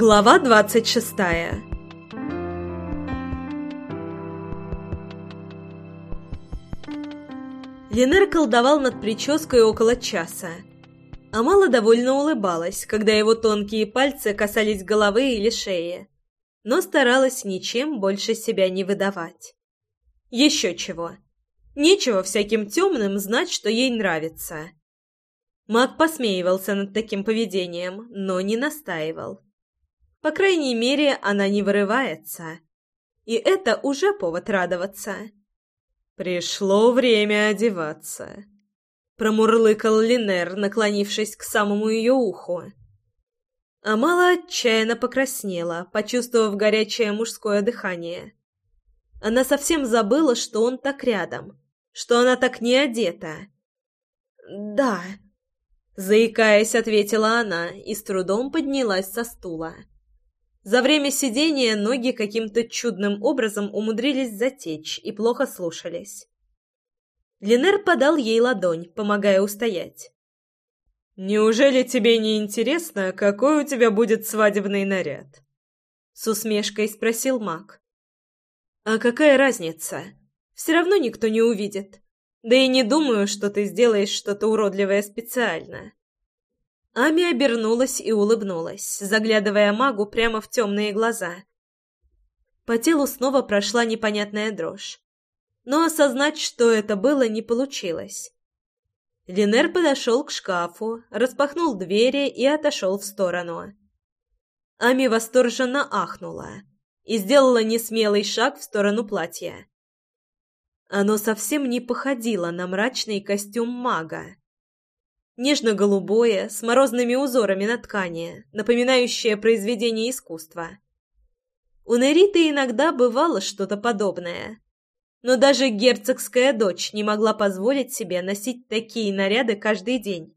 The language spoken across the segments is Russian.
Глава двадцать шестая Ленер колдовал над прической около часа. Амала довольно улыбалась, когда его тонкие пальцы касались головы или шеи, но старалась ничем больше себя не выдавать. Еще чего. Нечего всяким темным знать, что ей нравится. Маг посмеивался над таким поведением, но не настаивал. По крайней мере, она не вырывается. И это уже повод радоваться. «Пришло время одеваться», — промурлыкал Линер, наклонившись к самому ее уху. Амала отчаянно покраснела, почувствовав горячее мужское дыхание. Она совсем забыла, что он так рядом, что она так не одета. «Да», — заикаясь, ответила она и с трудом поднялась со стула. За время сидения ноги каким-то чудным образом умудрились затечь и плохо слушались. Ленер подал ей ладонь, помогая устоять. «Неужели тебе не интересно, какой у тебя будет свадебный наряд?» С усмешкой спросил маг. «А какая разница? Все равно никто не увидит. Да и не думаю, что ты сделаешь что-то уродливое специально». Ами обернулась и улыбнулась, заглядывая магу прямо в темные глаза. По телу снова прошла непонятная дрожь. Но осознать, что это было, не получилось. Линер подошел к шкафу, распахнул двери и отошел в сторону. Ами восторженно ахнула и сделала несмелый шаг в сторону платья. Оно совсем не походило на мрачный костюм мага нежно-голубое, с морозными узорами на ткани, напоминающее произведение искусства. У Нериты иногда бывало что-то подобное, но даже герцогская дочь не могла позволить себе носить такие наряды каждый день.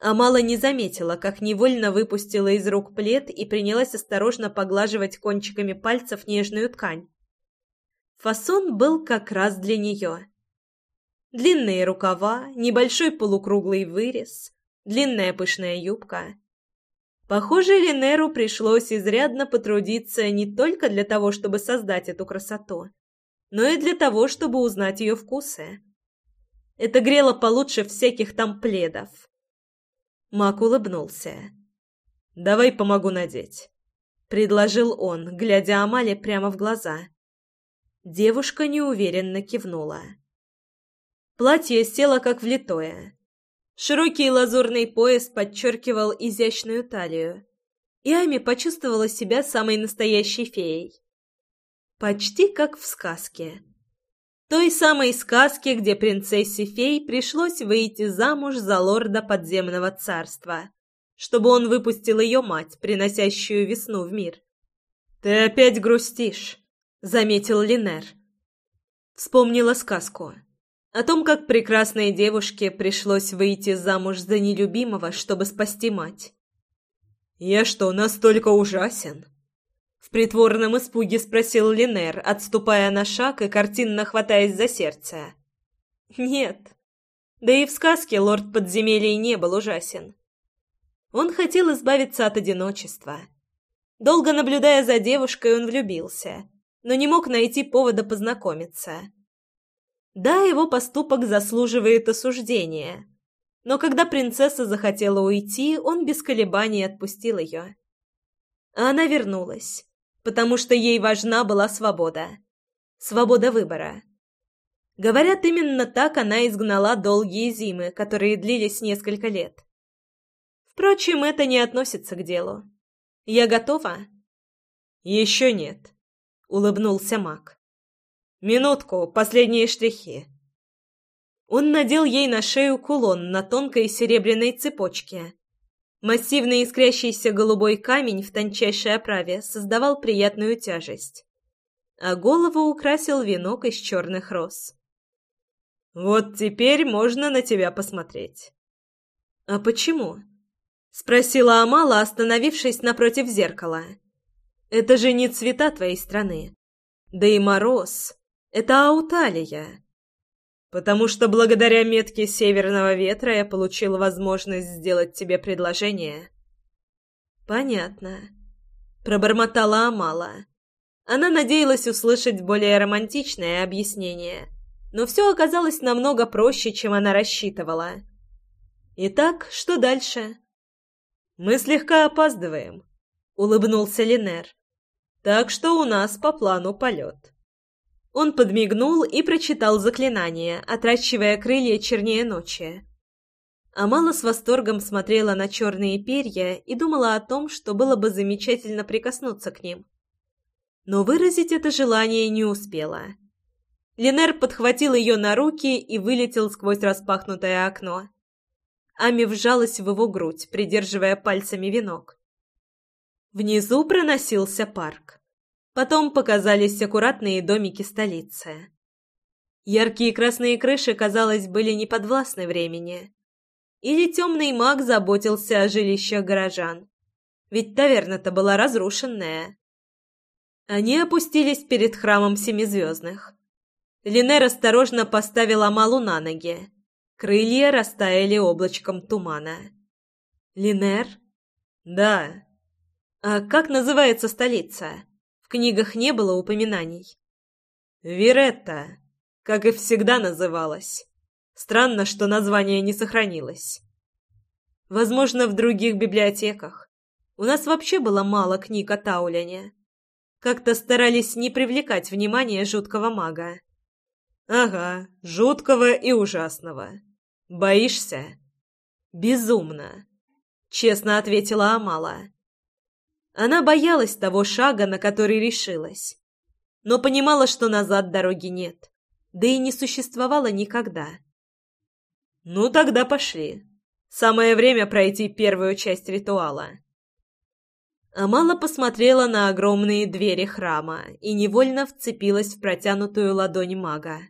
Амала не заметила, как невольно выпустила из рук плед и принялась осторожно поглаживать кончиками пальцев нежную ткань. Фасон был как раз для нее. Длинные рукава, небольшой полукруглый вырез, длинная пышная юбка. Похоже, Линеру пришлось изрядно потрудиться не только для того, чтобы создать эту красоту, но и для того, чтобы узнать ее вкусы. Это грело получше всяких там пледов. Мак улыбнулся. «Давай помогу надеть», — предложил он, глядя Амале прямо в глаза. Девушка неуверенно кивнула. Платье село как влитое. Широкий лазурный пояс подчеркивал изящную талию, и Ами почувствовала себя самой настоящей феей. Почти как в сказке. Той самой сказке, где принцессе-фей пришлось выйти замуж за лорда подземного царства, чтобы он выпустил ее мать, приносящую весну в мир. «Ты опять грустишь», — заметил Линер. Вспомнила сказку о том, как прекрасной девушке пришлось выйти замуж за нелюбимого, чтобы спасти мать. «Я что, настолько ужасен?» В притворном испуге спросил Линер, отступая на шаг и картинно хватаясь за сердце. «Нет. Да и в сказке лорд подземелий не был ужасен. Он хотел избавиться от одиночества. Долго наблюдая за девушкой, он влюбился, но не мог найти повода познакомиться. Да, его поступок заслуживает осуждения. Но когда принцесса захотела уйти, он без колебаний отпустил ее. А она вернулась, потому что ей важна была свобода. Свобода выбора. Говорят, именно так она изгнала долгие зимы, которые длились несколько лет. Впрочем, это не относится к делу. Я готова? Еще нет, улыбнулся Мак. «Минутку, последние штрихи». Он надел ей на шею кулон на тонкой серебряной цепочке. Массивный искрящийся голубой камень в тончайшей оправе создавал приятную тяжесть. А голову украсил венок из черных роз. «Вот теперь можно на тебя посмотреть». «А почему?» — спросила Амала, остановившись напротив зеркала. «Это же не цвета твоей страны. Да и мороз. Это Ауталия. Потому что благодаря метке Северного Ветра я получил возможность сделать тебе предложение. Понятно. Пробормотала Амала. Она надеялась услышать более романтичное объяснение, но все оказалось намного проще, чем она рассчитывала. Итак, что дальше? Мы слегка опаздываем, улыбнулся Линер. Так что у нас по плану полет. Он подмигнул и прочитал заклинание, отращивая крылья чернее ночи. Амала с восторгом смотрела на черные перья и думала о том, что было бы замечательно прикоснуться к ним. Но выразить это желание не успела. Линер подхватил ее на руки и вылетел сквозь распахнутое окно. Ами вжалась в его грудь, придерживая пальцами венок. Внизу проносился парк. Потом показались аккуратные домики столицы. Яркие красные крыши, казалось, были не подвластны времени. Или темный маг заботился о жилищах горожан. Ведь таверна-то была разрушенная. Они опустились перед храмом Семизвездных. Линер осторожно поставила Малу на ноги. Крылья растаяли облачком тумана. «Линер?» «Да». «А как называется столица?» В книгах не было упоминаний. «Виретта», как и всегда называлась. Странно, что название не сохранилось. Возможно, в других библиотеках. У нас вообще было мало книг о Тауляне. Как-то старались не привлекать внимание жуткого мага. Ага, жуткого и ужасного. Боишься? Безумно, честно ответила Амала. Она боялась того шага, на который решилась, но понимала, что назад дороги нет, да и не существовало никогда. «Ну, тогда пошли. Самое время пройти первую часть ритуала». Амала посмотрела на огромные двери храма и невольно вцепилась в протянутую ладонь мага.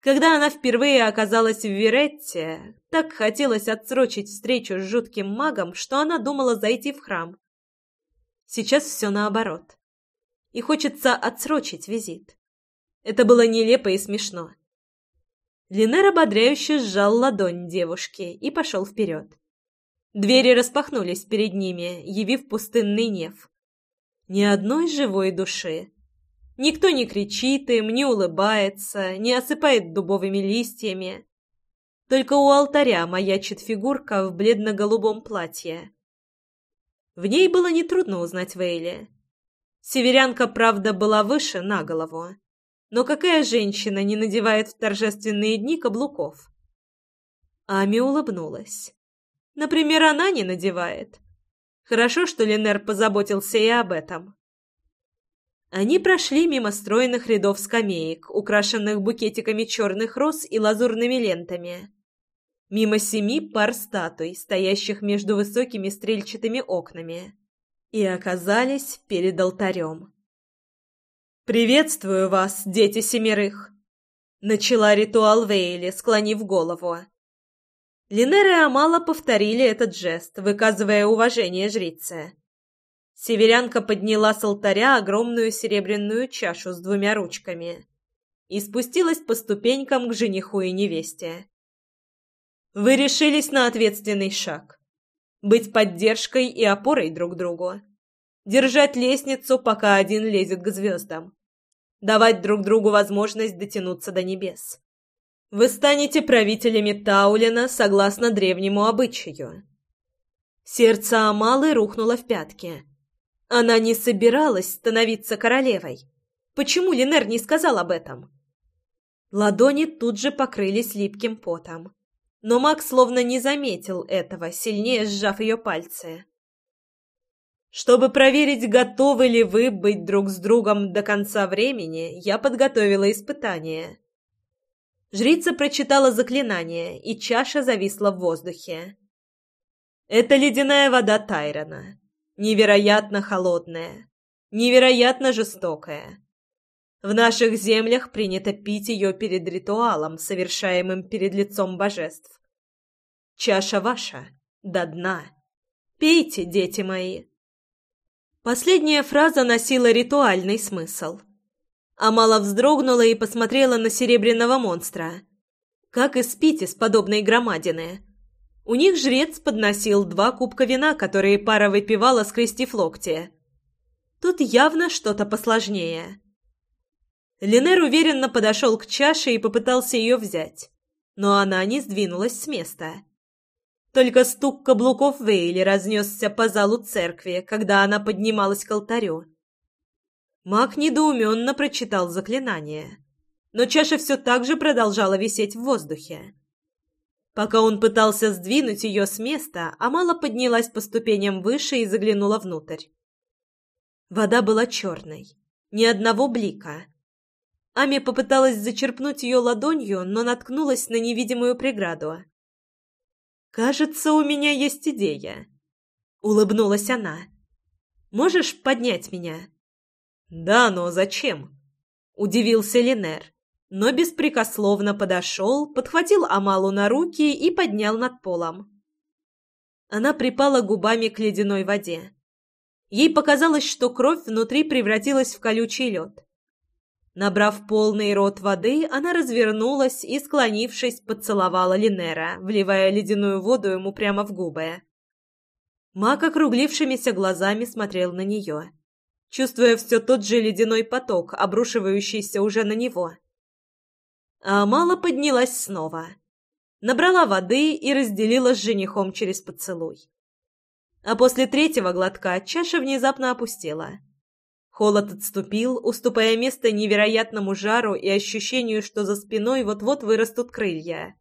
Когда она впервые оказалась в Виретте, так хотелось отсрочить встречу с жутким магом, что она думала зайти в храм. Сейчас все наоборот. И хочется отсрочить визит. Это было нелепо и смешно. Линер ободряюще сжал ладонь девушки и пошел вперед. Двери распахнулись перед ними, явив пустынный неф. Ни одной живой души. Никто не кричит им, не улыбается, не осыпает дубовыми листьями. Только у алтаря маячит фигурка в бледно-голубом платье. В ней было нетрудно узнать Вейли. Северянка, правда, была выше на голову. Но какая женщина не надевает в торжественные дни каблуков? Ами улыбнулась. Например, она не надевает. Хорошо, что Ленер позаботился и об этом. Они прошли мимо стройных рядов скамеек, украшенных букетиками черных роз и лазурными лентами. Мимо семи пар статуй, стоящих между высокими стрельчатыми окнами. И оказались перед алтарем. «Приветствую вас, дети семерых!» Начала ритуал Вейли, склонив голову. Линер и Амала повторили этот жест, выказывая уважение жрице. Северянка подняла с алтаря огромную серебряную чашу с двумя ручками и спустилась по ступенькам к жениху и невесте. «Вы решились на ответственный шаг. Быть поддержкой и опорой друг другу держать лестницу, пока один лезет к звездам, давать друг другу возможность дотянуться до небес. Вы станете правителями Таулина согласно древнему обычаю. Сердце Амалы рухнуло в пятки. Она не собиралась становиться королевой. Почему Линер не сказал об этом? Ладони тут же покрылись липким потом. Но Мак словно не заметил этого, сильнее сжав ее пальцы. Чтобы проверить, готовы ли вы быть друг с другом до конца времени, я подготовила испытание. Жрица прочитала заклинание, и чаша зависла в воздухе. Это ледяная вода Тайрона. Невероятно холодная, невероятно жестокая. В наших землях принято пить ее перед ритуалом, совершаемым перед лицом божеств. Чаша ваша, до дна. Пейте, дети мои. Последняя фраза носила ритуальный смысл. Амала вздрогнула и посмотрела на серебряного монстра. Как испить из подобной громадины? У них жрец подносил два кубка вина, которые пара выпивала, скрестив локти. Тут явно что-то посложнее. Ленер уверенно подошел к чаше и попытался ее взять, но она не сдвинулась с места. Только стук каблуков Вейли разнесся по залу церкви, когда она поднималась к алтарю. Маг недоуменно прочитал заклинание, но чаша все так же продолжала висеть в воздухе. Пока он пытался сдвинуть ее с места, Амала поднялась по ступеням выше и заглянула внутрь. Вода была черной, ни одного блика. Ами попыталась зачерпнуть ее ладонью, но наткнулась на невидимую преграду. «Кажется, у меня есть идея», — улыбнулась она. «Можешь поднять меня?» «Да, но зачем?» — удивился Линер, но беспрекословно подошел, подхватил Амалу на руки и поднял над полом. Она припала губами к ледяной воде. Ей показалось, что кровь внутри превратилась в колючий лед. Набрав полный рот воды, она развернулась и, склонившись, поцеловала Линера, вливая ледяную воду ему прямо в губы. Мак округлившимися глазами смотрел на нее, чувствуя все тот же ледяной поток, обрушивающийся уже на него. А Амала поднялась снова, набрала воды и разделила с женихом через поцелуй. А после третьего глотка чаша внезапно опустела — Холод отступил, уступая место невероятному жару и ощущению, что за спиной вот-вот вырастут крылья.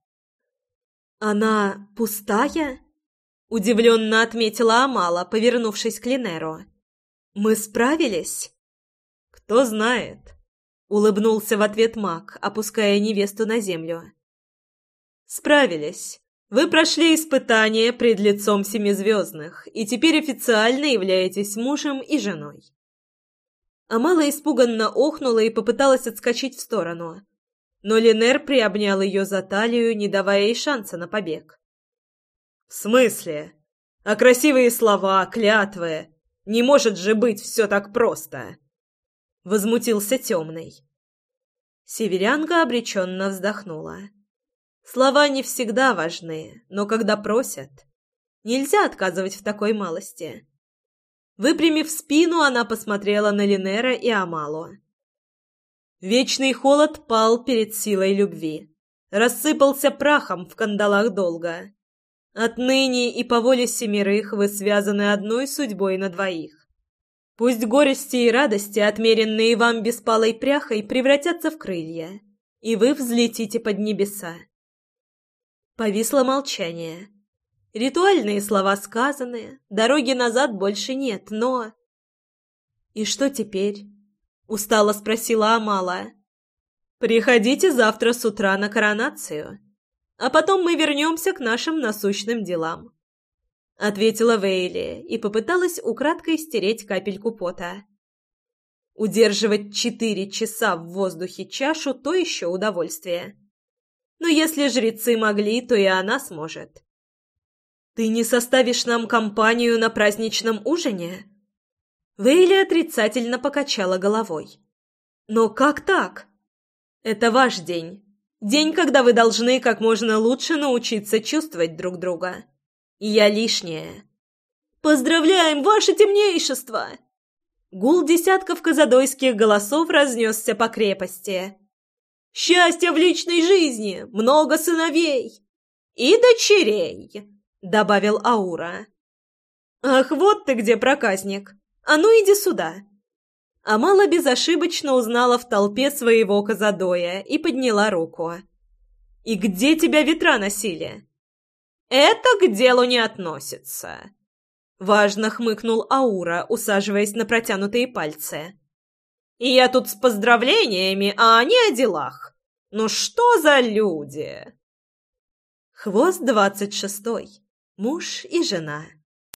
«Она пустая?» — удивленно отметила Амала, повернувшись к Линеру. «Мы справились?» «Кто знает?» — улыбнулся в ответ маг, опуская невесту на землю. «Справились. Вы прошли испытание пред лицом Семизвездных, и теперь официально являетесь мужем и женой. Амала испуганно охнула и попыталась отскочить в сторону. Но Линер приобнял ее за талию, не давая ей шанса на побег. «В смысле? А красивые слова, клятвы? Не может же быть все так просто!» Возмутился темный. Северянка обреченно вздохнула. Слова не всегда важны, но когда просят, нельзя отказывать в такой малости. Выпрямив спину, она посмотрела на Линера и Амалу. Вечный холод пал перед силой любви. Рассыпался прахом в кандалах долга. Отныне и по воле семерых вы связаны одной судьбой на двоих. Пусть горести и радости, отмеренные вам беспалой пряхой, превратятся в крылья, и вы взлетите под небеса. Повисло молчание. Ритуальные слова сказаны, дороги назад больше нет, но... «И что теперь?» — устало спросила Амала. «Приходите завтра с утра на коронацию, а потом мы вернемся к нашим насущным делам», — ответила Вейли и попыталась украдкой стереть капельку пота. Удерживать четыре часа в воздухе чашу — то еще удовольствие. Но если жрецы могли, то и она сможет. «Ты не составишь нам компанию на праздничном ужине?» Вейли отрицательно покачала головой. «Но как так?» «Это ваш день. День, когда вы должны как можно лучше научиться чувствовать друг друга. Я лишняя». «Поздравляем, ваше темнейшество!» Гул десятков казадойских голосов разнесся по крепости. «Счастье в личной жизни! Много сыновей! И дочерей!» — добавил Аура. «Ах, вот ты где, проказник! А ну иди сюда!» Амала безошибочно узнала в толпе своего Казадоя и подняла руку. «И где тебя ветра носили?» «Это к делу не относится», — важно хмыкнул Аура, усаживаясь на протянутые пальцы. «И я тут с поздравлениями, а они о делах. Ну что за люди?» Хвост двадцать шестой муж и жена.